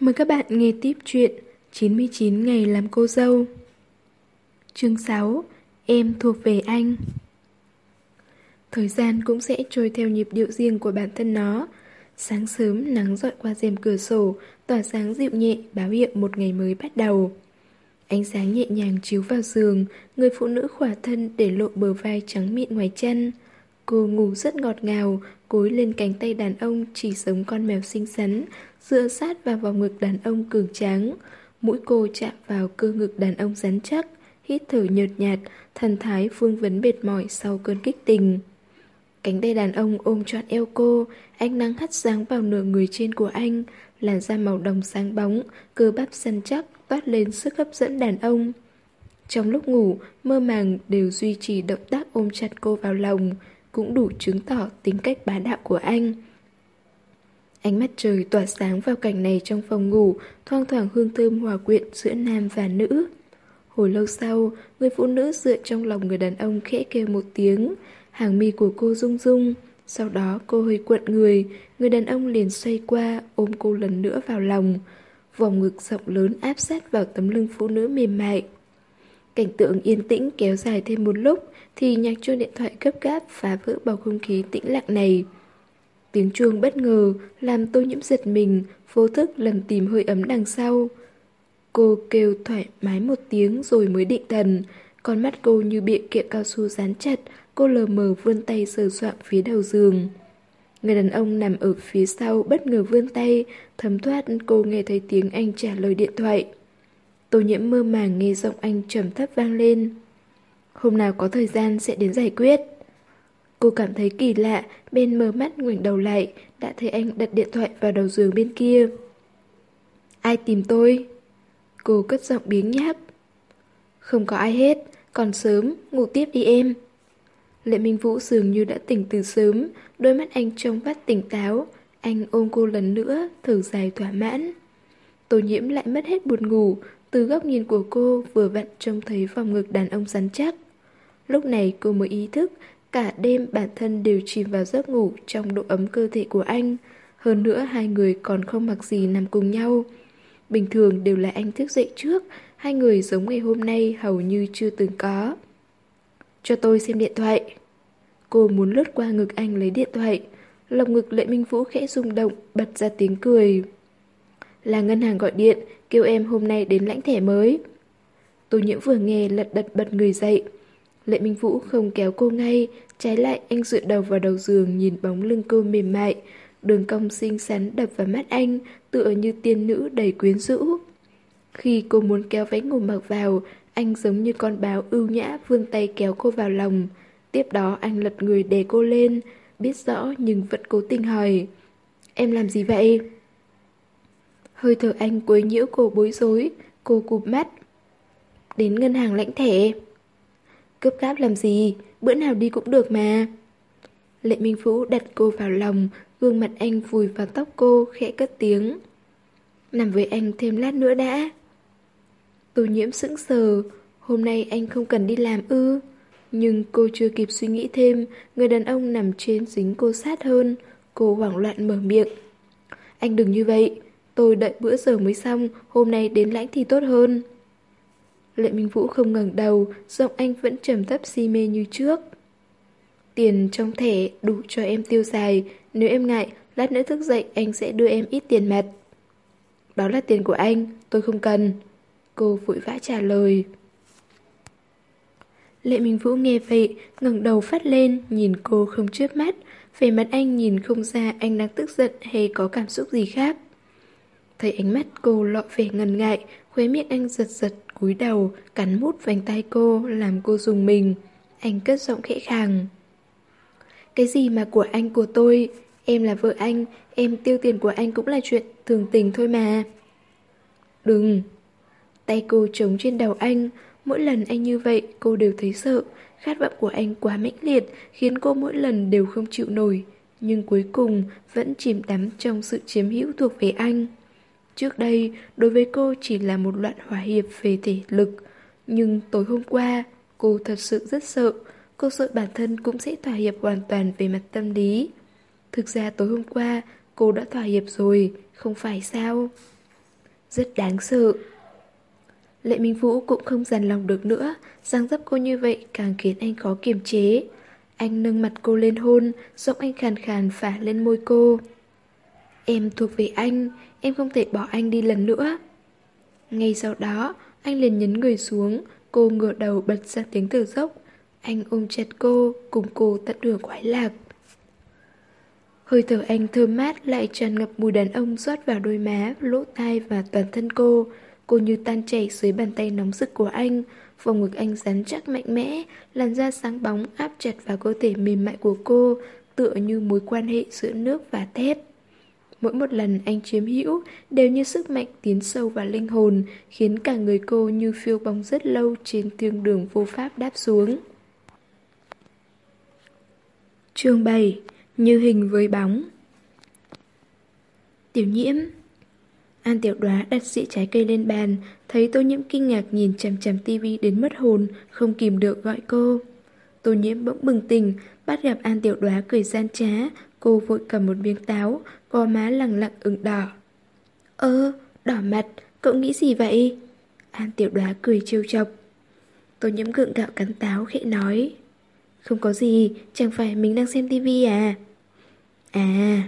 Mời các bạn nghe tiếp chuyện 99 ngày làm cô dâu. Chương 6 Em thuộc về anh. Thời gian cũng sẽ trôi theo nhịp điệu riêng của bản thân nó. Sáng sớm, nắng dọi qua rèm cửa sổ, Tỏa sáng dịu nhẹ, báo hiệu một ngày mới bắt đầu. Ánh sáng nhẹ nhàng chiếu vào giường, Người phụ nữ khỏa thân để lộ bờ vai trắng mịn ngoài chân. Cô ngủ rất ngọt ngào, Cối lên cánh tay đàn ông chỉ giống con mèo xinh xắn, Dựa sát vào vòng ngực đàn ông cường tráng. Mũi cô chạm vào cơ ngực đàn ông rắn chắc, Hít thở nhợt nhạt, Thần thái phương vấn mệt mỏi sau cơn kích tình. Cánh tay đàn ông ôm trọn eo cô, Ánh nắng hắt sáng vào nửa người trên của anh, Làn da màu đồng sáng bóng, Cơ bắp săn chắc, Toát lên sức hấp dẫn đàn ông. Trong lúc ngủ, Mơ màng đều duy trì động tác ôm chặt cô vào lòng. Cũng đủ chứng tỏ tính cách bá đạo của anh. Ánh mắt trời tỏa sáng vào cảnh này trong phòng ngủ, Thoang thoảng hương thơm hòa quyện giữa nam và nữ. Hồi lâu sau, Người phụ nữ dựa trong lòng người đàn ông khẽ kêu một tiếng, Hàng mi của cô rung rung. Sau đó cô hơi cuộn người Người đàn ông liền xoay qua Ôm cô lần nữa vào lòng. Vòng ngực rộng lớn áp sát vào tấm lưng phụ nữ mềm mại. Cảnh tượng yên tĩnh kéo dài thêm một lúc Thì nhạc chuông điện thoại gấp gáp phá vỡ bầu không khí tĩnh lặng này. Tiếng chuông bất ngờ làm tôi nhiễm giật mình, Vô thức lần tìm hơi ấm đằng sau. Cô kêu thoải mái một tiếng rồi mới định thần. Con mắt cô như bị kẹo cao su dán chặt, Cô lờ mờ vươn tay sờ soạng phía đầu giường. Người đàn ông nằm ở phía sau bất ngờ vươn tay, Thấm thoát cô nghe thấy tiếng anh trả lời điện thoại. Tô nhiễm mơ màng nghe giọng anh trầm thấp vang lên Hôm nào có thời gian sẽ đến giải quyết Cô cảm thấy kỳ lạ Bên mờ mắt ngoảnh đầu lại Đã thấy anh đặt điện thoại vào đầu giường bên kia Ai tìm tôi? Cô cất giọng biếng nhác Không có ai hết Còn sớm, ngủ tiếp đi em Lệ Minh Vũ dường như đã tỉnh từ sớm, đôi mắt anh trông vắt tỉnh táo. Anh ôm cô lần nữa, thở dài thỏa mãn. Tô nhiễm lại mất hết buồn ngủ, từ góc nhìn của cô vừa vặn trông thấy vòng ngực đàn ông rắn chắc. Lúc này cô mới ý thức, cả đêm bản thân đều chìm vào giấc ngủ trong độ ấm cơ thể của anh. Hơn nữa hai người còn không mặc gì nằm cùng nhau. Bình thường đều là anh thức dậy trước, hai người giống ngày hôm nay hầu như chưa từng có. Cho tôi xem điện thoại. Cô muốn lướt qua ngực anh lấy điện thoại. Lòng ngực Lệ Minh Vũ khẽ rung động, bật ra tiếng cười. Là ngân hàng gọi điện, kêu em hôm nay đến lãnh thẻ mới. Tô nhiễm vừa nghe lật đật bật người dậy. Lệ Minh Vũ không kéo cô ngay, trái lại anh dựa đầu vào đầu giường nhìn bóng lưng cô mềm mại. Đường cong xinh xắn đập vào mắt anh, tựa như tiên nữ đầy quyến rũ. Khi cô muốn kéo váy ngủ mặc vào, anh giống như con báo ưu nhã vươn tay kéo cô vào lòng. Tiếp đó anh lật người đè cô lên, biết rõ nhưng vẫn cố tình hỏi. Em làm gì vậy? Hơi thở anh quấy nhiễu cô bối rối, cô cụp mắt. Đến ngân hàng lãnh thẻ. cướp gáp làm gì, bữa nào đi cũng được mà. Lệ Minh Phú đặt cô vào lòng, gương mặt anh vùi vào tóc cô, khẽ cất tiếng. Nằm với anh thêm lát nữa đã. Tô nhiễm sững sờ, hôm nay anh không cần đi làm ư. Nhưng cô chưa kịp suy nghĩ thêm, người đàn ông nằm trên dính cô sát hơn. Cô hoảng loạn mở miệng. Anh đừng như vậy, tôi đợi bữa giờ mới xong, hôm nay đến lãnh thì tốt hơn. Lệ Minh Vũ không ngẩng đầu, giọng anh vẫn trầm thấp si mê như trước. Tiền trong thẻ đủ cho em tiêu xài, nếu em ngại, lát nữa thức dậy anh sẽ đưa em ít tiền mặt. Đó là tiền của anh, tôi không cần. Cô vội vã trả lời. Lệ Minh Vũ nghe vậy, ngẩng đầu phát lên, nhìn cô không chớp mắt. Về mặt anh nhìn không ra anh đang tức giận hay có cảm xúc gì khác. Thấy ánh mắt cô lọ vẻ ngần ngại, khóe miệng anh giật giật, cúi đầu, cắn mút vành tay cô, làm cô dùng mình. Anh cất giọng khẽ khàng. Cái gì mà của anh của tôi, em là vợ anh, em tiêu tiền của anh cũng là chuyện thường tình thôi mà. Đừng, Tay cô trống trên đầu anh, mỗi lần anh như vậy cô đều thấy sợ. Khát vọng của anh quá mãnh liệt khiến cô mỗi lần đều không chịu nổi. Nhưng cuối cùng vẫn chìm đắm trong sự chiếm hữu thuộc về anh. Trước đây, đối với cô chỉ là một loạn hòa hiệp về thể lực. Nhưng tối hôm qua, cô thật sự rất sợ. Cô sợ bản thân cũng sẽ thỏa hiệp hoàn toàn về mặt tâm lý. Thực ra tối hôm qua, cô đã thỏa hiệp rồi, không phải sao? Rất đáng sợ. Lệ Minh Vũ cũng không dằn lòng được nữa, dáng dấp cô như vậy càng khiến anh khó kiềm chế. Anh nâng mặt cô lên hôn, giọng anh khàn khàn phả lên môi cô. Em thuộc về anh, em không thể bỏ anh đi lần nữa. Ngay sau đó, anh liền nhấn người xuống, cô ngửa đầu bật ra tiếng thở dốc. Anh ôm chặt cô, cùng cô tận hưởng khoái lạc. Hơi thở anh thơm mát lại tràn ngập mùi đàn ông rót vào đôi má, lỗ tai và toàn thân cô. Cô như tan chảy dưới bàn tay nóng rực của anh, vòng ngực anh rắn chắc mạnh mẽ, làn da sáng bóng áp chặt vào cơ thể mềm mại của cô, tựa như mối quan hệ giữa nước và thép. Mỗi một lần anh chiếm hữu đều như sức mạnh tiến sâu vào linh hồn, khiến cả người cô như phiêu bóng rất lâu trên thiên đường vô pháp đáp xuống. Chương 7 Như hình với bóng Tiểu nhiễm An tiểu đoá đặt dĩa trái cây lên bàn, thấy tô nhiễm kinh ngạc nhìn chằm chằm tivi đến mất hồn, không kìm được gọi cô. Tô nhiễm bỗng bừng tỉnh, bắt gặp An tiểu đoá cười gian trá, cô vội cầm một miếng táo, gò má lẳng lặng ửng đỏ. Ơ, đỏ mặt, cậu nghĩ gì vậy? An tiểu đoá cười trêu chọc. Tô nhiễm gượng gạo cắn táo khẽ nói. Không có gì, chẳng phải mình đang xem tivi à? À,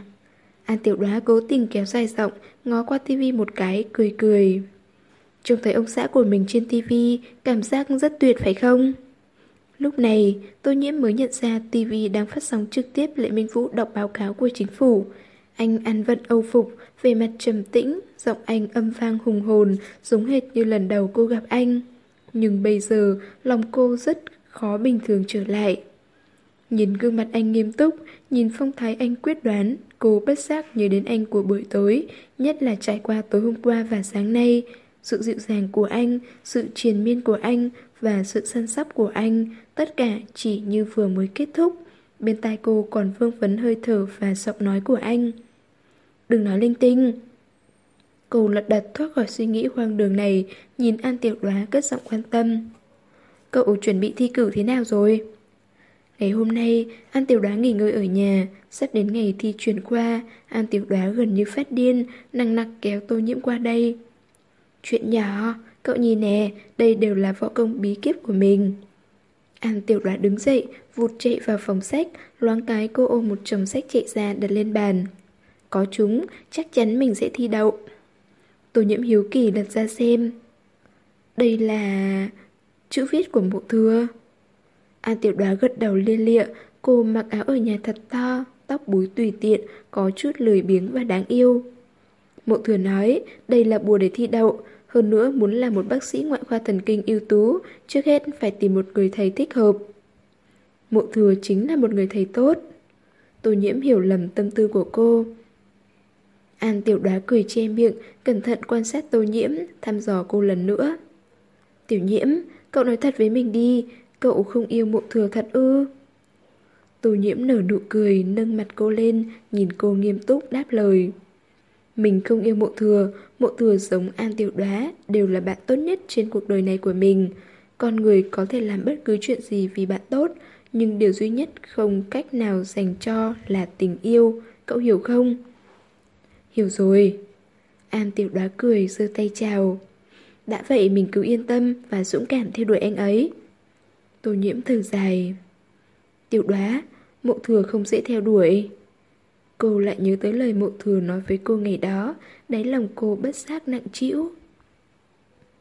An tiểu đoá cố tình kéo dài giọng, ngó qua tivi một cái, cười cười. Trông thấy ông xã của mình trên tivi, cảm giác rất tuyệt phải không? Lúc này, Tô Nhiễm mới nhận ra tivi đang phát sóng trực tiếp Lệ Minh Vũ đọc báo cáo của chính phủ. Anh ăn vận âu phục, về mặt trầm tĩnh, giọng anh âm vang hùng hồn, giống hệt như lần đầu cô gặp anh. Nhưng bây giờ, lòng cô rất khó bình thường trở lại. Nhìn gương mặt anh nghiêm túc, nhìn phong thái anh quyết đoán, cô bất giác nhớ đến anh của buổi tối, nhất là trải qua tối hôm qua và sáng nay. Sự dịu dàng của anh, sự triền miên của anh và sự săn sóc của anh, tất cả chỉ như vừa mới kết thúc. Bên tai cô còn vương vấn hơi thở và giọng nói của anh. Đừng nói linh tinh. Cô lật đật thoát khỏi suy nghĩ hoang đường này, nhìn An Tiểu Đoá cất giọng quan tâm. Cậu chuẩn bị thi cử thế nào rồi? Ngày hôm nay, An Tiểu Đoá nghỉ ngơi ở nhà, sắp đến ngày thi chuyển qua, An Tiểu Đoá gần như phát điên, năng nặc kéo tô nhiễm qua đây. Chuyện nhỏ, cậu nhìn nè, đây đều là võ công bí kíp của mình. An Tiểu Đoá đứng dậy, vụt chạy vào phòng sách, loáng cái cô ôm một chồng sách chạy ra đặt lên bàn. Có chúng, chắc chắn mình sẽ thi đậu. Tô nhiễm hiếu kỳ đặt ra xem. Đây là... chữ viết của mộ thừa. An tiểu đoá gật đầu liên lịa, cô mặc áo ở nhà thật to, tóc búi tùy tiện, có chút lười biếng và đáng yêu. Mộ thừa nói, đây là bùa để thi đậu, hơn nữa muốn là một bác sĩ ngoại khoa thần kinh ưu tú, trước hết phải tìm một người thầy thích hợp. Mộ thừa chính là một người thầy tốt. Tô nhiễm hiểu lầm tâm tư của cô. An tiểu đoá cười che miệng, cẩn thận quan sát tô nhiễm, thăm dò cô lần nữa. Tiểu nhiễm, cậu nói thật với mình đi, Cậu không yêu mộ thừa thật ư? Tô nhiễm nở nụ cười, nâng mặt cô lên, nhìn cô nghiêm túc đáp lời. Mình không yêu mộ thừa, mộ thừa giống an tiểu đoá, đều là bạn tốt nhất trên cuộc đời này của mình. Con người có thể làm bất cứ chuyện gì vì bạn tốt, nhưng điều duy nhất không cách nào dành cho là tình yêu, cậu hiểu không? Hiểu rồi. An tiểu đoá cười, giơ tay chào. Đã vậy mình cứ yên tâm và dũng cảm theo đuổi anh ấy. Tô nhiễm thở dài. Tiểu đoá, mộ thừa không dễ theo đuổi. Cô lại nhớ tới lời mộ thừa nói với cô ngày đó, đáy lòng cô bất giác nặng trĩu.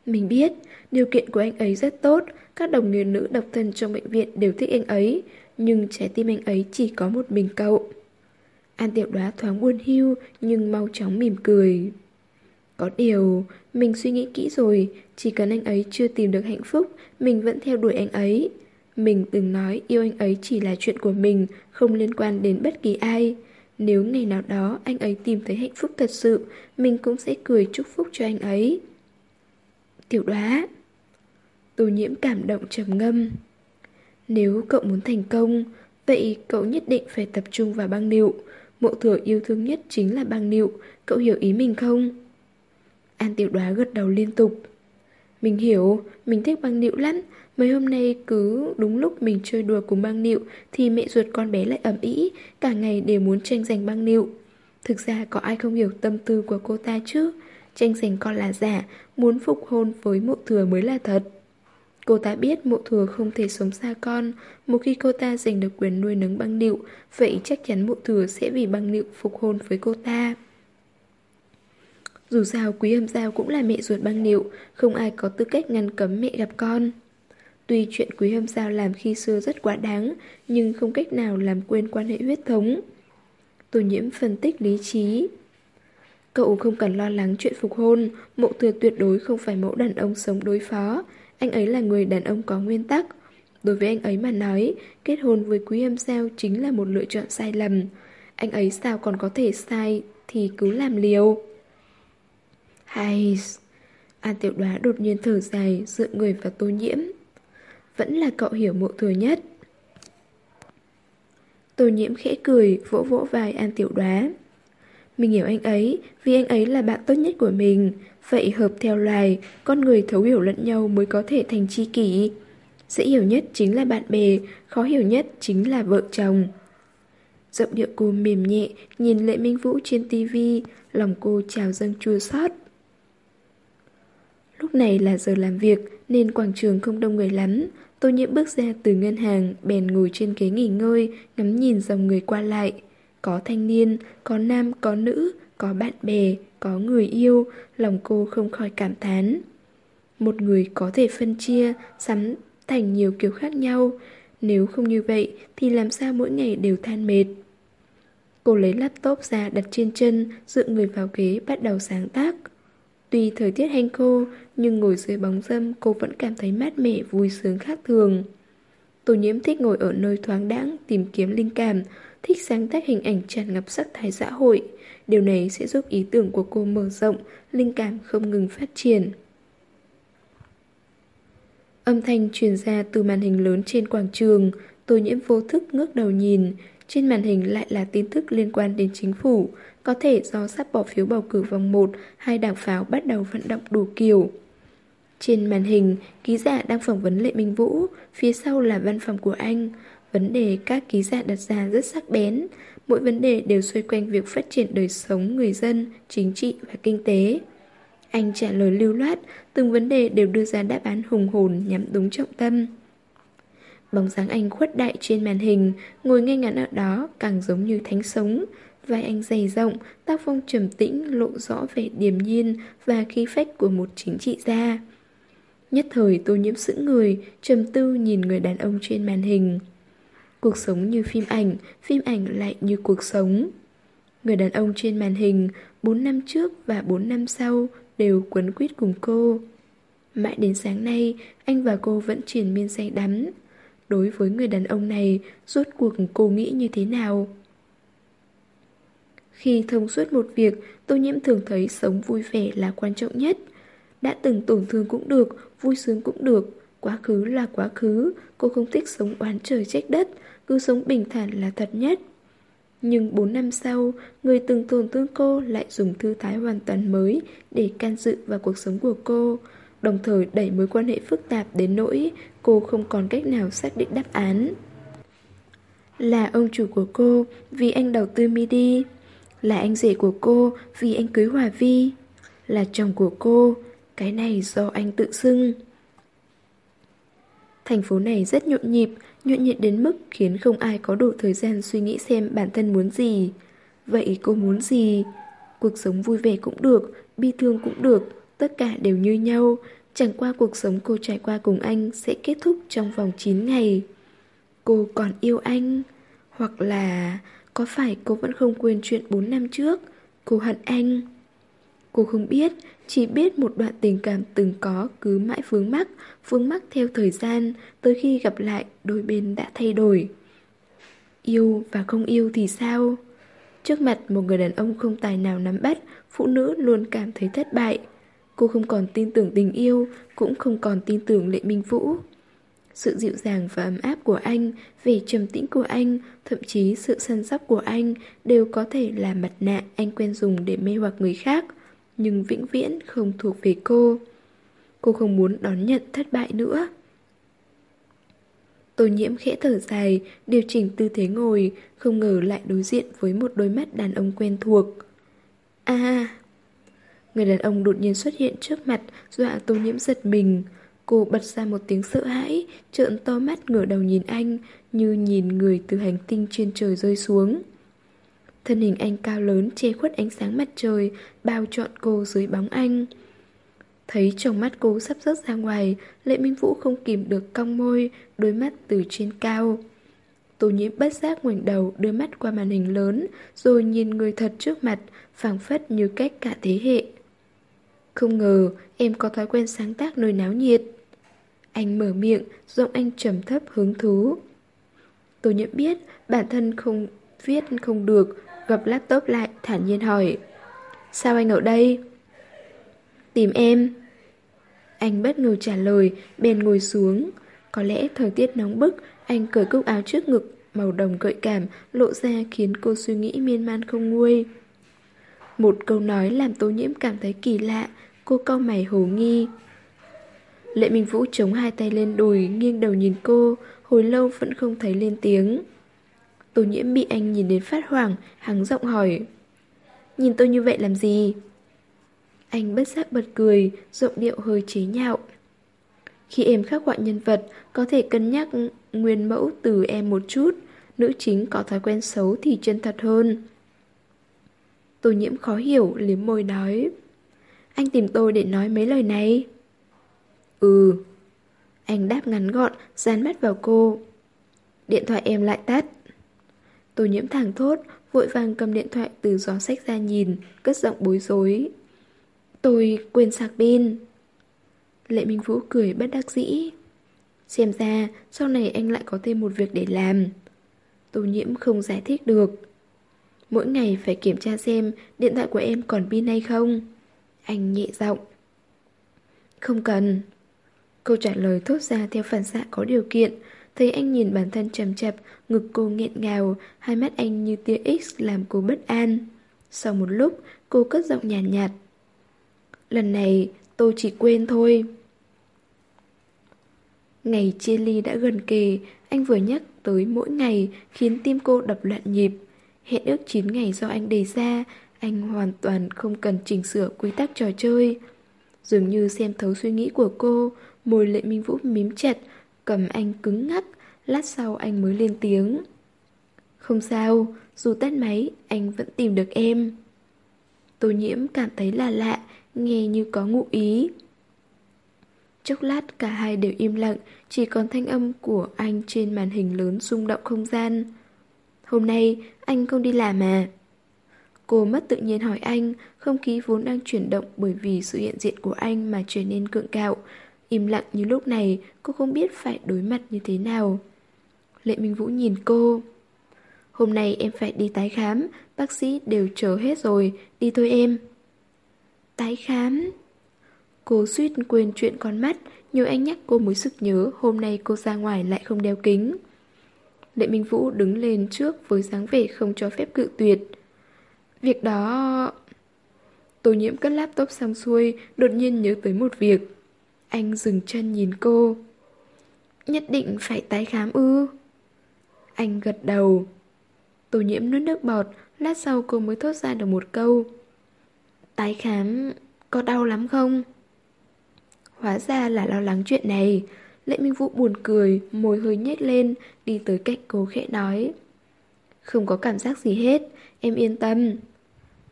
Mình biết, điều kiện của anh ấy rất tốt, các đồng nghiệp nữ độc thân trong bệnh viện đều thích anh ấy, nhưng trái tim anh ấy chỉ có một mình cậu. An tiểu đoá thoáng buồn hiu nhưng mau chóng mỉm cười. Có điều, mình suy nghĩ kỹ rồi, chỉ cần anh ấy chưa tìm được hạnh phúc, mình vẫn theo đuổi anh ấy. Mình từng nói yêu anh ấy chỉ là chuyện của mình, không liên quan đến bất kỳ ai. Nếu ngày nào đó anh ấy tìm thấy hạnh phúc thật sự, mình cũng sẽ cười chúc phúc cho anh ấy. Tiểu đoá Tô nhiễm cảm động trầm ngâm Nếu cậu muốn thành công, vậy cậu nhất định phải tập trung vào băng nịu. Mộ thừa yêu thương nhất chính là băng nịu, cậu hiểu ý mình không? An tiểu đoá gật đầu liên tục. Mình hiểu, mình thích băng nịu lắm. Mấy hôm nay cứ đúng lúc mình chơi đùa cùng băng nịu thì mẹ ruột con bé lại ẩm ý, cả ngày đều muốn tranh giành băng nịu. Thực ra có ai không hiểu tâm tư của cô ta chứ? tranh giành con là giả, muốn phục hôn với mộ thừa mới là thật. Cô ta biết mộ thừa không thể sống xa con, một khi cô ta giành được quyền nuôi nấng băng nịu, vậy chắc chắn mộ thừa sẽ vì băng nịu phục hôn với cô ta. Dù sao quý âm giao cũng là mẹ ruột băng nịu, không ai có tư cách ngăn cấm mẹ gặp con. Tuy chuyện quý hâm giao làm khi xưa rất quá đáng, nhưng không cách nào làm quên quan hệ huyết thống. Tô nhiễm phân tích lý trí. Cậu không cần lo lắng chuyện phục hôn, mộ thừa tuyệt đối không phải mẫu đàn ông sống đối phó. Anh ấy là người đàn ông có nguyên tắc. Đối với anh ấy mà nói, kết hôn với quý hâm sao chính là một lựa chọn sai lầm. Anh ấy sao còn có thể sai thì cứ làm liều. Hay... An tiểu đoá đột nhiên thở dài, dựa người vào tô nhiễm. Vẫn là cậu hiểu mộ thừa nhất. Tô nhiễm khẽ cười, vỗ vỗ vai An tiểu đoá. Mình hiểu anh ấy, vì anh ấy là bạn tốt nhất của mình. Vậy hợp theo loài, con người thấu hiểu lẫn nhau mới có thể thành tri kỷ. Dễ hiểu nhất chính là bạn bè, khó hiểu nhất chính là vợ chồng. Giọng điệu cô mềm nhẹ, nhìn Lệ Minh Vũ trên tivi, lòng cô trào dâng chua xót. Lúc này là giờ làm việc nên quảng trường không đông người lắm. Tô nhiễm bước ra từ ngân hàng, bèn ngồi trên ghế nghỉ ngơi, ngắm nhìn dòng người qua lại. Có thanh niên, có nam, có nữ, có bạn bè, có người yêu, lòng cô không khỏi cảm thán. Một người có thể phân chia, sắm thành nhiều kiểu khác nhau. Nếu không như vậy thì làm sao mỗi ngày đều than mệt. Cô lấy laptop ra đặt trên chân, dựa người vào ghế bắt đầu sáng tác. Tuy thời tiết hanh khô, nhưng ngồi dưới bóng dâm cô vẫn cảm thấy mát mẻ vui sướng khác thường. Tô nhiễm thích ngồi ở nơi thoáng đãng tìm kiếm linh cảm, thích sáng tác hình ảnh tràn ngập sắc thái xã hội. Điều này sẽ giúp ý tưởng của cô mở rộng, linh cảm không ngừng phát triển. Âm thanh truyền ra từ màn hình lớn trên quảng trường, Tô nhiễm vô thức ngước đầu nhìn, trên màn hình lại là tin tức liên quan đến chính phủ, có thể do sắp bỏ phiếu bầu cử vòng 1, hai đảng pháo bắt đầu vận động đủ kiểu. Trên màn hình, ký giả đang phỏng vấn Lệ Minh Vũ, phía sau là văn phòng của anh. Vấn đề các ký giả đặt ra rất sắc bén, mỗi vấn đề đều xoay quanh việc phát triển đời sống người dân, chính trị và kinh tế. Anh trả lời lưu loát, từng vấn đề đều đưa ra đáp án hùng hồn nhắm đúng trọng tâm. Bóng dáng anh khuất đại trên màn hình, ngồi ngay ngắn ở đó càng giống như thánh sống. Vai anh dày rộng, tác phong trầm tĩnh lộ rõ vẻ điềm nhiên và khí phách của một chính trị gia. Nhất thời tô nhiễm sững người, trầm tư nhìn người đàn ông trên màn hình. Cuộc sống như phim ảnh, phim ảnh lại như cuộc sống. Người đàn ông trên màn hình, 4 năm trước và 4 năm sau đều quấn quýt cùng cô. Mãi đến sáng nay, anh và cô vẫn triển miên say đắm. Đối với người đàn ông này, rốt cuộc cô nghĩ như thế nào? Khi thông suốt một việc, tô nhiễm thường thấy sống vui vẻ là quan trọng nhất. Đã từng tổn thương cũng được, vui sướng cũng được, quá khứ là quá khứ, cô không thích sống oán trời trách đất, cứ sống bình thản là thật nhất. Nhưng 4 năm sau, người từng tổn thương cô lại dùng thư thái hoàn toàn mới để can dự vào cuộc sống của cô, đồng thời đẩy mối quan hệ phức tạp đến nỗi cô không còn cách nào xác định đáp án. Là ông chủ của cô vì anh đầu tư MIDI, là anh rể của cô vì anh cưới Hòa Vi, là chồng của cô, cái này do anh tự xưng. Thành phố này rất nhộn nhịp, nhộn nhịp đến mức khiến không ai có đủ thời gian suy nghĩ xem bản thân muốn gì. Vậy cô muốn gì? Cuộc sống vui vẻ cũng được, bi thương cũng được, tất cả đều như nhau. Chẳng qua cuộc sống cô trải qua cùng anh sẽ kết thúc trong vòng 9 ngày. Cô còn yêu anh? Hoặc là có phải cô vẫn không quên chuyện 4 năm trước? Cô hận anh? Cô không biết, chỉ biết một đoạn tình cảm từng có cứ mãi vướng mắc, vướng mắc theo thời gian, tới khi gặp lại đôi bên đã thay đổi. Yêu và không yêu thì sao? Trước mặt một người đàn ông không tài nào nắm bắt, phụ nữ luôn cảm thấy thất bại. Cô không còn tin tưởng tình yêu, cũng không còn tin tưởng Lệ Minh Vũ. Sự dịu dàng và ấm áp của anh, vẻ trầm tĩnh của anh, thậm chí sự săn sóc của anh đều có thể là mặt nạ anh quen dùng để mê hoặc người khác nhưng vĩnh viễn không thuộc về cô. Cô không muốn đón nhận thất bại nữa. Tô nhiễm khẽ thở dài, điều chỉnh tư thế ngồi, không ngờ lại đối diện với một đôi mắt đàn ông quen thuộc. À! Người đàn ông đột nhiên xuất hiện trước mặt, dọa tô nhiễm giật mình. Cô bật ra một tiếng sợ hãi, trợn to mắt ngửa đầu nhìn anh, như nhìn người từ hành tinh trên trời rơi xuống. Thân hình anh cao lớn che khuất ánh sáng mặt trời, bao trọn cô dưới bóng anh. Thấy trong mắt cô sắp rớt ra ngoài, Lệ Minh Vũ không kìm được cong môi, đôi mắt từ trên cao. Tô nhiễm bất giác ngoảnh đầu, đưa mắt qua màn hình lớn, rồi nhìn người thật trước mặt, phảng phất như cách cả thế hệ. Không ngờ, em có thói quen sáng tác nơi náo nhiệt. Anh mở miệng, giọng anh trầm thấp hứng thú. tôi nhận biết bản thân không viết không được, gập laptop lại, thản nhiên hỏi. Sao anh ở đây? Tìm em. Anh bất ngờ trả lời, bèn ngồi xuống. Có lẽ thời tiết nóng bức, anh cởi cúc áo trước ngực, màu đồng gợi cảm, lộ ra khiến cô suy nghĩ miên man không nguôi. Một câu nói làm tô nhiễm cảm thấy kỳ lạ, cô cau mày hồ nghi. Lệ Minh Vũ chống hai tay lên đùi, nghiêng đầu nhìn cô, hồi lâu vẫn không thấy lên tiếng. Tô nhiễm bị anh nhìn đến phát hoảng, hắng giọng hỏi. Nhìn tôi như vậy làm gì? Anh bất giác bật cười, giọng điệu hơi chế nhạo. Khi em khắc họa nhân vật, có thể cân nhắc nguyên mẫu từ em một chút, nữ chính có thói quen xấu thì chân thật hơn. Tô nhiễm khó hiểu, liếm môi nói. Anh tìm tôi để nói mấy lời này. Ừ. Anh đáp ngắn gọn, dán mắt vào cô. Điện thoại em lại tắt. Tô nhiễm thẳng thốt, vội vàng cầm điện thoại từ gió sách ra nhìn, cất giọng bối rối. Tôi quên sạc pin. Lệ Minh Vũ cười bất đắc dĩ. Xem ra, sau này anh lại có thêm một việc để làm. Tô nhiễm không giải thích được. Mỗi ngày phải kiểm tra xem điện thoại của em còn pin hay không. Anh nhẹ giọng. Không cần. Câu trả lời thốt ra theo phản xạ có điều kiện. Thấy anh nhìn bản thân chầm chập, ngực cô nghẹn ngào, hai mắt anh như tia X làm cô bất an. Sau một lúc, cô cất giọng nhàn nhạt, nhạt. Lần này, tôi chỉ quên thôi. Ngày chia ly đã gần kề, anh vừa nhắc tới mỗi ngày khiến tim cô đập loạn nhịp. Hẹn ước 9 ngày do anh đề ra, anh hoàn toàn không cần chỉnh sửa quy tắc trò chơi. Dường như xem thấu suy nghĩ của cô, môi lệ minh vũ mím chặt, cầm anh cứng ngắc, lát sau anh mới lên tiếng. Không sao, dù tắt máy, anh vẫn tìm được em. Tô nhiễm cảm thấy là lạ, nghe như có ngụ ý. Chốc lát cả hai đều im lặng, chỉ còn thanh âm của anh trên màn hình lớn rung động không gian. Hôm nay anh không đi làm mà. Cô mất tự nhiên hỏi anh, không khí vốn đang chuyển động bởi vì sự hiện diện của anh mà trở nên cượng cạo. Im lặng như lúc này, cô không biết phải đối mặt như thế nào. Lệ Minh Vũ nhìn cô. Hôm nay em phải đi tái khám, bác sĩ đều chờ hết rồi, đi thôi em. Tái khám? Cô suýt quên chuyện con mắt, Nhờ anh nhắc cô mới sực nhớ hôm nay cô ra ngoài lại không đeo kính. Lệ Minh Vũ đứng lên trước với dáng vẻ không cho phép cự tuyệt. Việc đó... Tô nhiễm cất laptop xong xuôi, đột nhiên nhớ tới một việc. Anh dừng chân nhìn cô. Nhất định phải tái khám ư? Anh gật đầu. Tô nhiễm nuốt nước bọt, lát sau cô mới thốt ra được một câu. Tái khám có đau lắm không? Hóa ra là lo lắng chuyện này. Lệ Minh Vũ buồn cười, môi hơi nhếch lên, đi tới cạnh cô khẽ nói. Không có cảm giác gì hết, em yên tâm.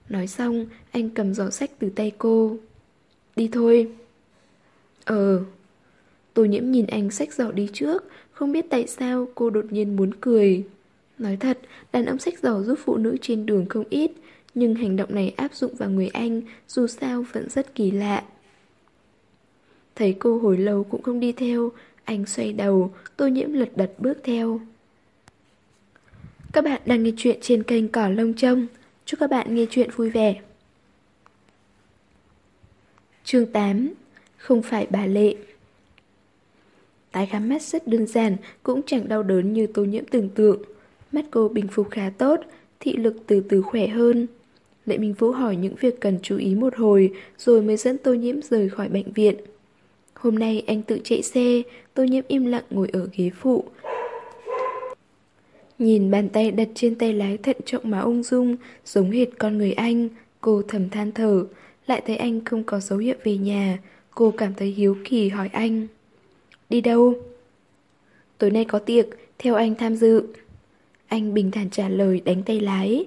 Nói xong, anh cầm giỏ sách từ tay cô. Đi thôi. Ờ. Tô nhiễm nhìn anh sách giỏ đi trước, không biết tại sao cô đột nhiên muốn cười. Nói thật, đàn ông sách giỏ giúp phụ nữ trên đường không ít, nhưng hành động này áp dụng vào người anh dù sao vẫn rất kỳ lạ. Thấy cô hồi lâu cũng không đi theo, anh xoay đầu, tô nhiễm lật đật bước theo. Các bạn đang nghe chuyện trên kênh Cỏ Lông Trông. Chúc các bạn nghe chuyện vui vẻ. Chương 8 Không phải bà Lệ Tái khám mắt rất đơn giản, cũng chẳng đau đớn như tô nhiễm tưởng tượng. Mắt cô bình phục khá tốt, thị lực từ từ khỏe hơn. Lệ Minh Vũ hỏi những việc cần chú ý một hồi, rồi mới dẫn tô nhiễm rời khỏi bệnh viện. Hôm nay anh tự chạy xe, tô nhiễm im lặng ngồi ở ghế phụ. Nhìn bàn tay đặt trên tay lái thận trọng mà ung dung, giống hệt con người anh, cô thầm than thở. lại thấy anh không có dấu hiệu về nhà, cô cảm thấy hiếu kỳ hỏi anh. Đi đâu? Tối nay có tiệc, theo anh tham dự. Anh bình thản trả lời đánh tay lái.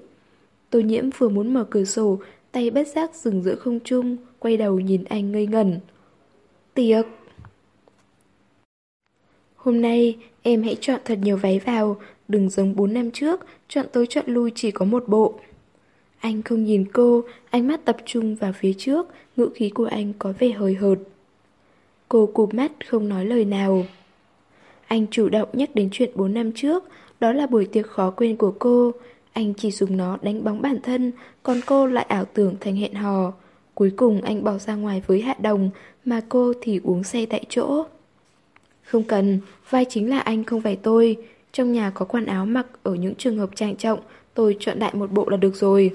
Tô nhiễm vừa muốn mở cửa sổ, tay bất giác dừng giữa không trung, quay đầu nhìn anh ngây ngẩn. Tiệc! Hôm nay, em hãy chọn thật nhiều váy vào, đừng giống 4 năm trước, chọn tới chọn lui chỉ có một bộ. Anh không nhìn cô, ánh mắt tập trung vào phía trước, ngữ khí của anh có vẻ hời hợt. Cô cụp mắt không nói lời nào. Anh chủ động nhắc đến chuyện 4 năm trước, đó là buổi tiệc khó quên của cô. Anh chỉ dùng nó đánh bóng bản thân, còn cô lại ảo tưởng thành hẹn hò. Cuối cùng anh bỏ ra ngoài với hạ đồng, mà cô thì uống xe tại chỗ. Không cần, vai chính là anh không phải tôi. Trong nhà có quần áo mặc ở những trường hợp trang trọng, tôi chọn đại một bộ là được rồi.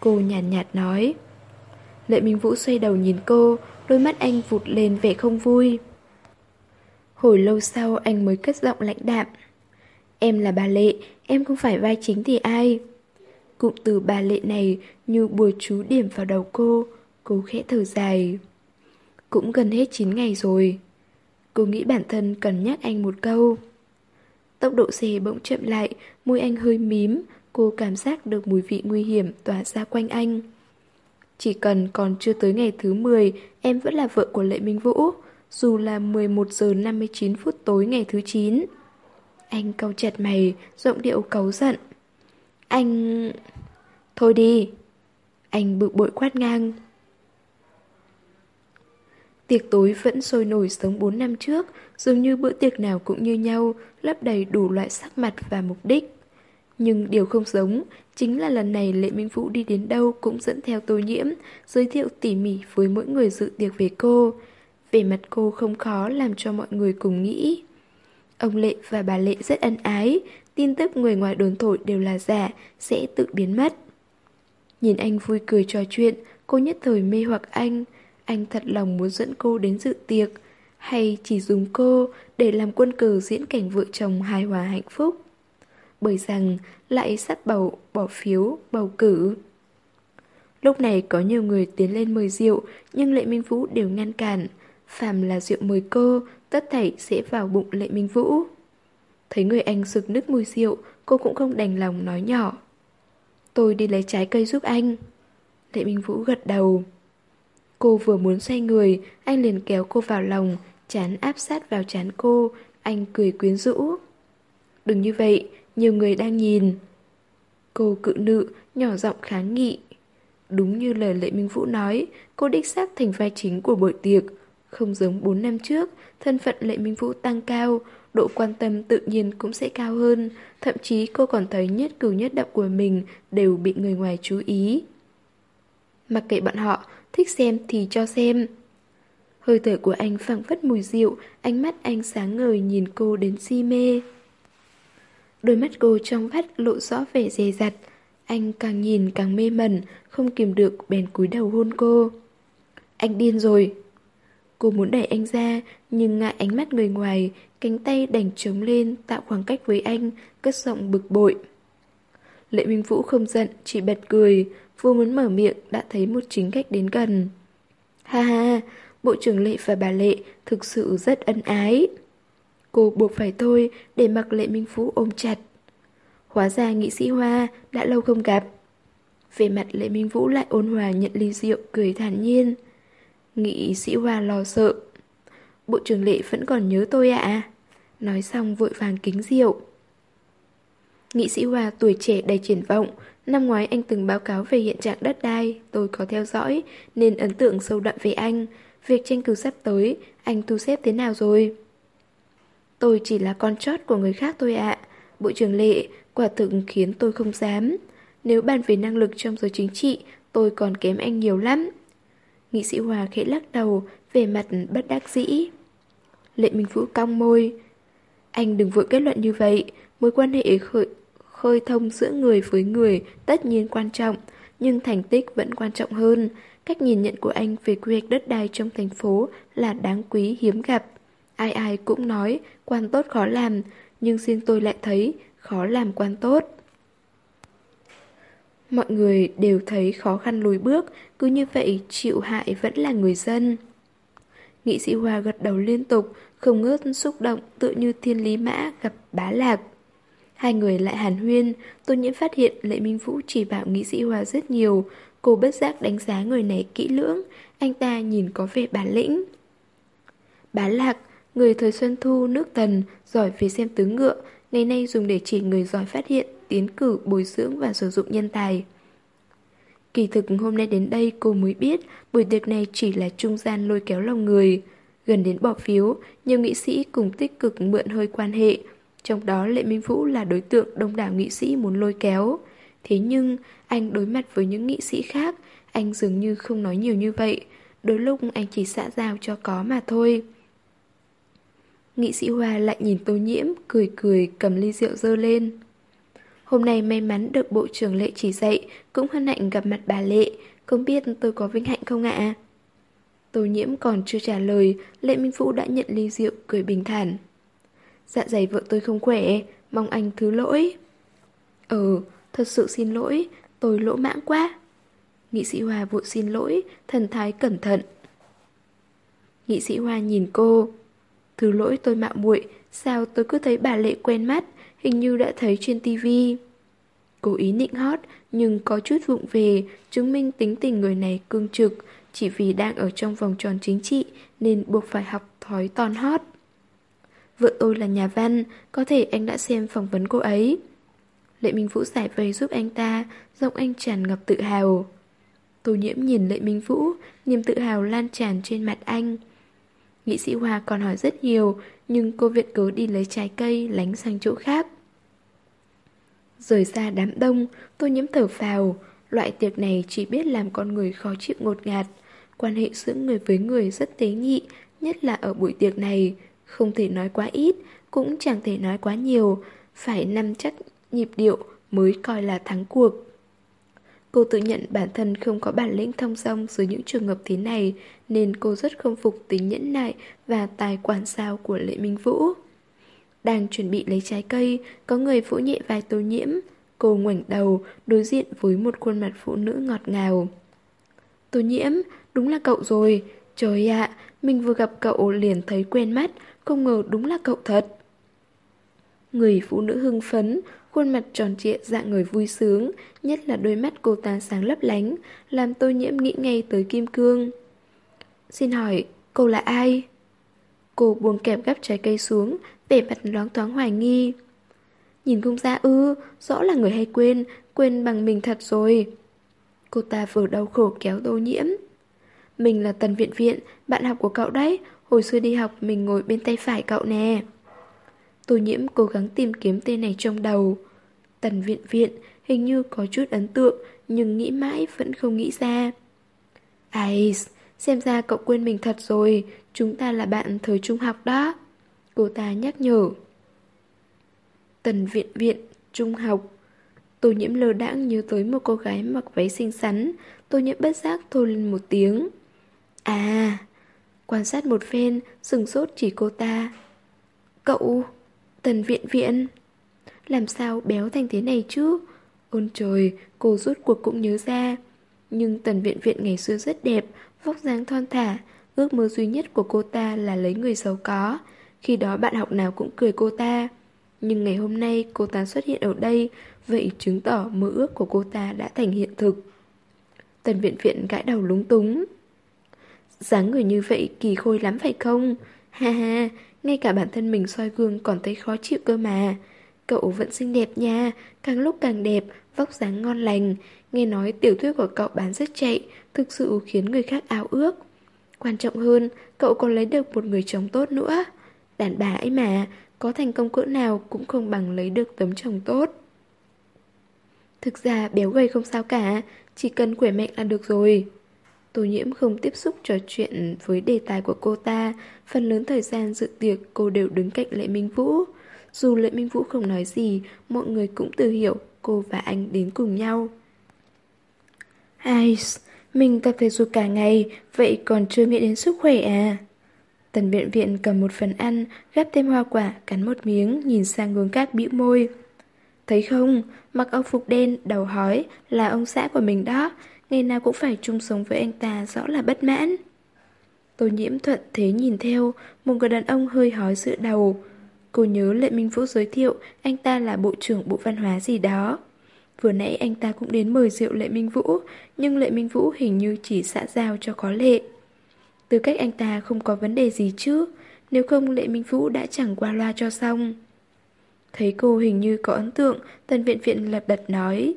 Cô nhàn nhạt, nhạt nói. Lệ Minh Vũ xoay đầu nhìn cô, đôi mắt anh vụt lên vẻ không vui. Hồi lâu sau anh mới cất giọng lãnh đạm. Em là bà Lệ, em không phải vai chính thì ai? Cụm từ bà Lệ này như bùa chú điểm vào đầu cô, cô khẽ thở dài. Cũng gần hết 9 ngày rồi. Cô nghĩ bản thân cần nhắc anh một câu. Tốc độ xe bỗng chậm lại, môi anh hơi mím, cô cảm giác được mùi vị nguy hiểm tỏa ra quanh anh. Chỉ cần còn chưa tới ngày thứ 10, em vẫn là vợ của Lệ Minh Vũ, dù là 11 giờ 59 phút tối ngày thứ 9. Anh cau chặt mày, giọng điệu cáu giận. Anh... Thôi đi. Anh bực bội quát ngang. Tiệc tối vẫn sôi nổi sống 4 năm trước, dường như bữa tiệc nào cũng như nhau, lấp đầy đủ loại sắc mặt và mục đích. Nhưng điều không giống, chính là lần này Lệ Minh Vũ đi đến đâu cũng dẫn theo tô nhiễm, giới thiệu tỉ mỉ với mỗi người dự tiệc về cô. Về mặt cô không khó làm cho mọi người cùng nghĩ. Ông Lệ và bà Lệ rất ân ái, tin tức người ngoài đồn thổi đều là giả, sẽ tự biến mất. Nhìn anh vui cười trò chuyện, cô nhất thời mê hoặc anh. Anh thật lòng muốn dẫn cô đến dự tiệc, hay chỉ dùng cô để làm quân cờ diễn cảnh vợ chồng hài hòa hạnh phúc. Bởi rằng lại sắp bầu, bỏ phiếu, bầu cử. Lúc này có nhiều người tiến lên mời rượu, nhưng Lệ Minh Vũ đều ngăn cản. Phàm là rượu mời cô, tất thảy sẽ vào bụng Lệ Minh Vũ. Thấy người anh sực nứt mùi rượu, cô cũng không đành lòng nói nhỏ. Tôi đi lấy trái cây giúp anh. Lệ Minh Vũ gật đầu. Cô vừa muốn xoay người, anh liền kéo cô vào lòng, chán áp sát vào chán cô, anh cười quyến rũ. Đừng như vậy, nhiều người đang nhìn. Cô cự nữ, nhỏ giọng kháng nghị. Đúng như lời Lệ Minh Vũ nói, cô đích xác thành vai chính của buổi tiệc. Không giống 4 năm trước, thân phận Lệ Minh Vũ tăng cao, độ quan tâm tự nhiên cũng sẽ cao hơn, thậm chí cô còn thấy nhất cử nhất động của mình đều bị người ngoài chú ý. Mặc kệ bọn họ, thích xem thì cho xem. Hơi thở của anh phảng phất mùi rượu, ánh mắt anh sáng ngời nhìn cô đến si mê. Đôi mắt cô trong vắt lộ rõ vẻ dè dặt, anh càng nhìn càng mê mẩn, không kìm được bèn cúi đầu hôn cô. Anh điên rồi. Cô muốn đẩy anh ra, nhưng ngại ánh mắt người ngoài, cánh tay đành trống lên tạo khoảng cách với anh, cất giọng bực bội. Lệ Minh Vũ không giận, chỉ bật cười, vừa muốn mở miệng đã thấy một chính khách đến gần. Ha ha, Bộ trưởng Lệ và bà Lệ thực sự rất ân ái. Cô buộc phải thôi để mặc Lệ Minh Phú ôm chặt. Hóa ra nghị sĩ Hoa đã lâu không gặp. Về mặt Lệ Minh Vũ lại ôn hòa nhận ly rượu cười thản nhiên. Nghị sĩ Hoa lo sợ. Bộ trưởng Lệ vẫn còn nhớ tôi ạ. À? Nói xong vội vàng kính rượu. Nghị sĩ hòa tuổi trẻ đầy triển vọng, năm ngoái anh từng báo cáo về hiện trạng đất đai, tôi có theo dõi, nên ấn tượng sâu đậm về anh. Việc tranh cử sắp tới, anh thu xếp thế nào rồi? Tôi chỉ là con chót của người khác thôi ạ. Bộ trưởng Lệ, quả thực khiến tôi không dám. Nếu bàn về năng lực trong giới chính trị, tôi còn kém anh nhiều lắm. Nghị sĩ Hòa khẽ lắc đầu, về mặt bất đắc dĩ. Lệ Minh Vũ cong môi. Anh đừng vội kết luận như vậy, mối quan hệ khởi, khơi thông giữa người với người tất nhiên quan trọng, nhưng thành tích vẫn quan trọng hơn. Cách nhìn nhận của anh về quy hoạch đất đai trong thành phố là đáng quý hiếm gặp. Ai ai cũng nói quan tốt khó làm, nhưng riêng tôi lại thấy khó làm quan tốt. Mọi người đều thấy khó khăn lùi bước, cứ như vậy chịu hại vẫn là người dân. Nghị sĩ hòa gật đầu liên tục, không ngớt xúc động tựa như thiên lý mã gặp bá lạc. Hai người lại hàn huyên, tôi nhiễm phát hiện Lệ Minh Vũ chỉ bảo nghị sĩ Hoa rất nhiều, cô bất giác đánh giá người này kỹ lưỡng, anh ta nhìn có vẻ bản lĩnh. Bá lạc, người thời Xuân Thu nước Tần, giỏi về xem tướng ngựa, ngày nay dùng để chỉ người giỏi phát hiện, tiến cử, bồi dưỡng và sử dụng nhân tài. Kỳ thực hôm nay đến đây cô mới biết buổi tiệc này chỉ là trung gian lôi kéo lòng người. Gần đến bỏ phiếu, nhiều nghị sĩ cùng tích cực mượn hơi quan hệ. Trong đó Lệ Minh Vũ là đối tượng đông đảo nghị sĩ muốn lôi kéo. Thế nhưng, anh đối mặt với những nghị sĩ khác, anh dường như không nói nhiều như vậy. Đôi lúc anh chỉ xã giao cho có mà thôi. Nghị sĩ Hoa lại nhìn tô nhiễm, cười cười cầm ly rượu dơ lên. Hôm nay may mắn được Bộ trưởng Lệ chỉ dạy, cũng hân hạnh gặp mặt bà Lệ, không biết tôi có vinh hạnh không ạ? Tô nhiễm còn chưa trả lời, Lệ Minh Vũ đã nhận ly rượu cười bình thản. Dạ dày vợ tôi không khỏe, mong anh thứ lỗi. Ừ, thật sự xin lỗi, tôi lỗ mãng quá. Nghị sĩ Hoa vội xin lỗi, thần thái cẩn thận. Nghị sĩ Hoa nhìn cô. Thứ lỗi tôi mạo muội, sao tôi cứ thấy bà Lệ quen mắt, hình như đã thấy trên tivi. Cố ý nịnh hót, nhưng có chút vụng về, chứng minh tính tình người này cương trực, chỉ vì đang ở trong vòng tròn chính trị nên buộc phải học thói ton hót. Vợ tôi là nhà văn, có thể anh đã xem phỏng vấn cô ấy. Lệ Minh Vũ giải vây giúp anh ta, giọng anh tràn ngập tự hào. Tô nhiễm nhìn Lệ Minh Vũ, niềm tự hào lan tràn trên mặt anh. Nghị sĩ Hòa còn hỏi rất nhiều, nhưng cô viện cớ đi lấy trái cây lánh sang chỗ khác. Rời xa đám đông, Tô nhiễm thở phào. Loại tiệc này chỉ biết làm con người khó chịu ngột ngạt. Quan hệ giữa người với người rất tế nhị, nhất là ở buổi tiệc này. Không thể nói quá ít, cũng chẳng thể nói quá nhiều. Phải nắm chắc nhịp điệu mới coi là thắng cuộc. Cô tự nhận bản thân không có bản lĩnh thông song dưới những trường hợp thế này nên cô rất không phục tính nhẫn nại và tài quản sao của Lệ Minh Vũ. Đang chuẩn bị lấy trái cây, có người vỗ nhẹ vai tô nhiễm. Cô ngoảnh đầu, đối diện với một khuôn mặt phụ nữ ngọt ngào. Tô nhiễm, đúng là cậu rồi. Trời ạ, mình vừa gặp cậu liền thấy quen mắt, không ngờ đúng là cậu thật. Người phụ nữ hưng phấn, khuôn mặt tròn trịa dạng người vui sướng, nhất là đôi mắt cô ta sáng lấp lánh, làm tôi nhiễm nghĩ ngay tới Kim Cương. Xin hỏi, cô là ai? Cô buông kẹp gắp trái cây xuống, vẻ mặt loáng thoáng hoài nghi. Nhìn không ra ư, rõ là người hay quên, quên bằng mình thật rồi. Cô ta vừa đau khổ kéo tô nhiễm. Mình là Tần Viện Viện, bạn học của cậu đấy, hồi xưa đi học mình ngồi bên tay phải cậu nè. Tô nhiễm cố gắng tìm kiếm tên này trong đầu. Tần Viện Viện hình như có chút ấn tượng, nhưng nghĩ mãi vẫn không nghĩ ra. Ai, xem ra cậu quên mình thật rồi, chúng ta là bạn thời trung học đó. Cô ta nhắc nhở. Tần Viện Viện, trung học. Tô nhiễm lơ đãng nhớ tới một cô gái mặc váy xinh xắn, tô nhiễm bất giác thô lên một tiếng. À, quan sát một phen, sừng sốt chỉ cô ta. Cậu, Tần Viện Viện... Làm sao béo thành thế này chứ? Ôn trời, cô rút cuộc cũng nhớ ra. Nhưng tần viện viện ngày xưa rất đẹp, vóc dáng thon thả. Ước mơ duy nhất của cô ta là lấy người giàu có. Khi đó bạn học nào cũng cười cô ta. Nhưng ngày hôm nay cô ta xuất hiện ở đây, vậy chứng tỏ mơ ước của cô ta đã thành hiện thực. Tần viện viện gãi đầu lúng túng dáng người như vậy kỳ khôi lắm phải không? Ha ha, ngay cả bản thân mình soi gương còn thấy khó chịu cơ mà. Cậu vẫn xinh đẹp nha, càng lúc càng đẹp, vóc dáng ngon lành. Nghe nói tiểu thuyết của cậu bán rất chạy, thực sự khiến người khác áo ước. Quan trọng hơn, cậu còn lấy được một người chồng tốt nữa. Đàn bà ấy mà, có thành công cỡ nào cũng không bằng lấy được tấm chồng tốt. Thực ra béo gầy không sao cả, chỉ cần khỏe mạnh là được rồi. Tô nhiễm không tiếp xúc trò chuyện với đề tài của cô ta, phần lớn thời gian dự tiệc cô đều đứng cạnh Lệ Minh Vũ. Dù Lệ Minh Vũ không nói gì, mọi người cũng tự hiểu cô và anh đến cùng nhau. Ai, mình tập thể dục cả ngày, vậy còn chưa nghĩ đến sức khỏe à? Tần viện viện cầm một phần ăn, gắp thêm hoa quả, cắn một miếng, nhìn sang hướng các bĩu môi. Thấy không, mặc âu phục đen, đầu hói, là ông xã của mình đó, ngày nào cũng phải chung sống với anh ta rõ là bất mãn. Tô nhiễm thuận thế nhìn theo, một người đàn ông hơi hói giữa đầu. Cô nhớ Lệ Minh Vũ giới thiệu anh ta là bộ trưởng bộ văn hóa gì đó. Vừa nãy anh ta cũng đến mời rượu Lệ Minh Vũ, nhưng Lệ Minh Vũ hình như chỉ xã giao cho có lệ. Từ cách anh ta không có vấn đề gì chứ, nếu không Lệ Minh Vũ đã chẳng qua loa cho xong. Thấy cô hình như có ấn tượng, tần viện viện lật đật nói.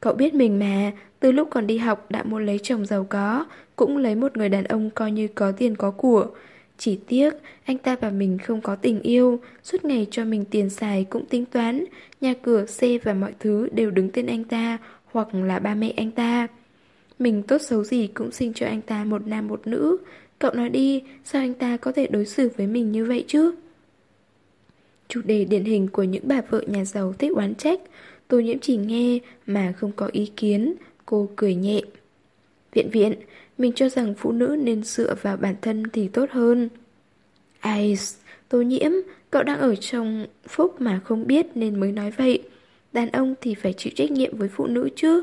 Cậu biết mình mà, từ lúc còn đi học đã muốn lấy chồng giàu có, cũng lấy một người đàn ông coi như có tiền có của. Chỉ tiếc, anh ta và mình không có tình yêu, suốt ngày cho mình tiền xài cũng tính toán, nhà cửa, xe và mọi thứ đều đứng tên anh ta, hoặc là ba mẹ anh ta. Mình tốt xấu gì cũng sinh cho anh ta một nam một nữ. Cậu nói đi, sao anh ta có thể đối xử với mình như vậy chứ? Chủ đề điển hình của những bà vợ nhà giàu thích oán trách, Tô nhiễm chỉ nghe mà không có ý kiến, cô cười nhẹ. Viện viện, mình cho rằng phụ nữ nên dựa vào bản thân thì tốt hơn. Ai, tô nhiễm, cậu đang ở trong phúc mà không biết nên mới nói vậy. Đàn ông thì phải chịu trách nhiệm với phụ nữ chứ.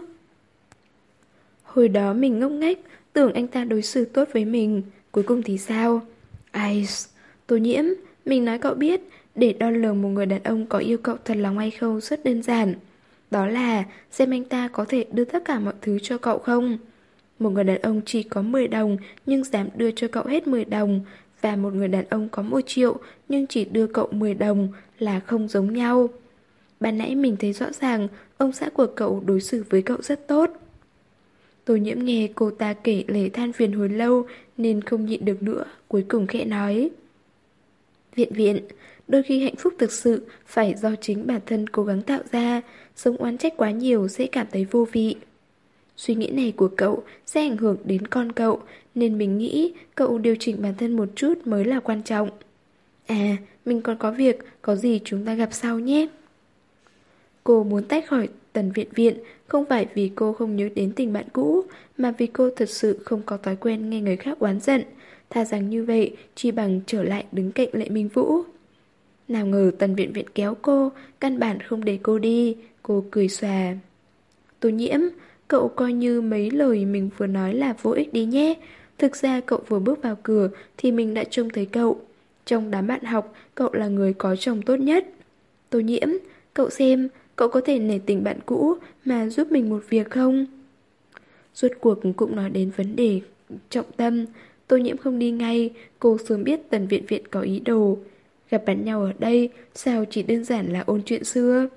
Hồi đó mình ngốc nghếch, tưởng anh ta đối xử tốt với mình, cuối cùng thì sao? Ai, tô nhiễm, mình nói cậu biết, để đo lường một người đàn ông có yêu cậu thật lòng hay không rất đơn giản. Đó là xem anh ta có thể đưa tất cả mọi thứ cho cậu không. Một người đàn ông chỉ có 10 đồng nhưng dám đưa cho cậu hết 10 đồng và một người đàn ông có 1 triệu nhưng chỉ đưa cậu 10 đồng là không giống nhau. Ban nãy mình thấy rõ ràng ông xã của cậu đối xử với cậu rất tốt. tôi nhiễm nghe cô ta kể lể than phiền hồi lâu nên không nhịn được nữa, cuối cùng khẽ nói. Viện viện, đôi khi hạnh phúc thực sự phải do chính bản thân cố gắng tạo ra, sống oán trách quá nhiều sẽ cảm thấy vô vị. Suy nghĩ này của cậu sẽ ảnh hưởng đến con cậu, nên mình nghĩ cậu điều chỉnh bản thân một chút mới là quan trọng. À, mình còn có việc, có gì chúng ta gặp sau nhé. Cô muốn tách khỏi tần viện viện, không phải vì cô không nhớ đến tình bạn cũ, mà vì cô thật sự không có thói quen nghe người khác oán giận. Tha rằng như vậy, chỉ bằng trở lại đứng cạnh Lệ Minh Vũ. Nào ngờ tần viện viện kéo cô, căn bản không để cô đi, cô cười xòa. Tô nhiễm, cậu coi như mấy lời mình vừa nói là vô ích đi nhé. Thực ra cậu vừa bước vào cửa thì mình đã trông thấy cậu. Trong đám bạn học, cậu là người có chồng tốt nhất. Tô nhiễm, cậu xem, cậu có thể nể tình bạn cũ mà giúp mình một việc không? Suốt cuộc cũng nói đến vấn đề trọng tâm. Tô nhiễm không đi ngay, cô sớm biết tần viện viện có ý đồ. Gặp bạn nhau ở đây, sao chỉ đơn giản là ôn chuyện xưa?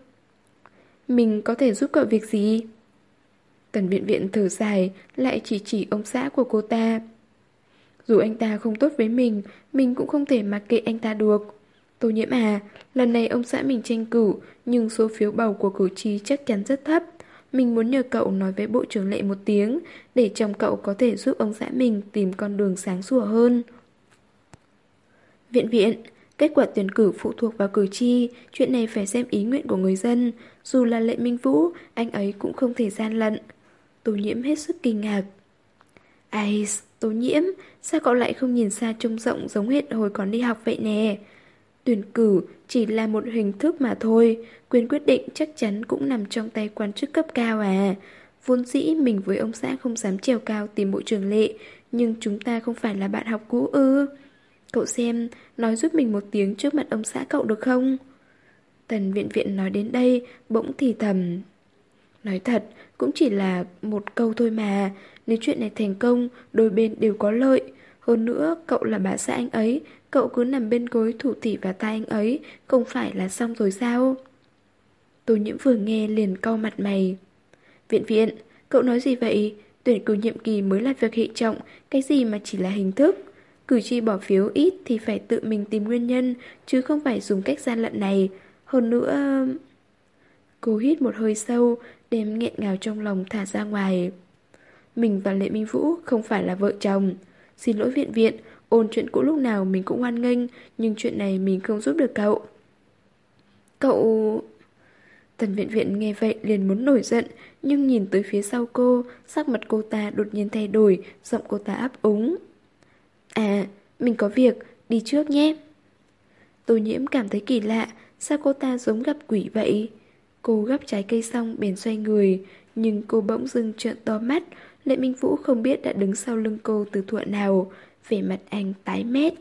Mình có thể giúp cậu việc gì? Tần viện viện thở dài, lại chỉ chỉ ông xã của cô ta. Dù anh ta không tốt với mình, mình cũng không thể mặc kệ anh ta được. Tô nhiễm à, lần này ông xã mình tranh cử, nhưng số phiếu bầu của cử tri chắc chắn rất thấp. Mình muốn nhờ cậu nói với bộ trưởng lệ một tiếng, để chồng cậu có thể giúp ông xã mình tìm con đường sáng sủa hơn. Viện viện, kết quả tuyển cử phụ thuộc vào cử tri, chuyện này phải xem ý nguyện của người dân. Dù là lệ minh vũ, anh ấy cũng không thể gian lận. Tô nhiễm hết sức kinh ngạc. Ai, tố nhiễm, sao cậu lại không nhìn xa trông rộng giống hết hồi còn đi học vậy nè? Tuyển cử chỉ là một hình thức mà thôi, quyền quyết định chắc chắn cũng nằm trong tay quan chức cấp cao à. Vốn dĩ mình với ông xã không dám trèo cao tìm bộ trưởng lệ, nhưng chúng ta không phải là bạn học cũ ư. Cậu xem, nói giúp mình một tiếng trước mặt ông xã cậu được không? Tần viện viện nói đến đây, bỗng thì thầm. Nói thật, cũng chỉ là một câu thôi mà. Nếu chuyện này thành công, đôi bên đều có lợi. Hơn nữa, cậu là bà xã anh ấy, cậu cứ nằm bên gối thủ tỉ và tai anh ấy, không phải là xong rồi sao? Tô nhiễm vừa nghe liền cau mặt mày. Viện viện, cậu nói gì vậy? Tuyển cử nhiệm kỳ mới là việc hệ trọng, cái gì mà chỉ là hình thức. Cử tri bỏ phiếu ít thì phải tự mình tìm nguyên nhân, chứ không phải dùng cách gian lận này. Hơn nữa... Cô hít một hơi sâu, đem nghẹn ngào trong lòng thả ra ngoài. Mình và Lệ Minh Vũ không phải là vợ chồng. Xin lỗi viện viện, ôn chuyện cũ lúc nào mình cũng hoan nghênh, nhưng chuyện này mình không giúp được cậu. Cậu... Tần viện viện nghe vậy liền muốn nổi giận, nhưng nhìn tới phía sau cô, sắc mặt cô ta đột nhiên thay đổi, giọng cô ta áp úng. À, mình có việc, đi trước nhé. Tô nhiễm cảm thấy kỳ lạ, sao cô ta giống gặp quỷ vậy? Cô gấp trái cây xong bèn xoay người, nhưng cô bỗng dưng trợn to mắt, Lệ Minh Vũ không biết đã đứng sau lưng cô từ thuở nào, vẻ mặt anh tái mét.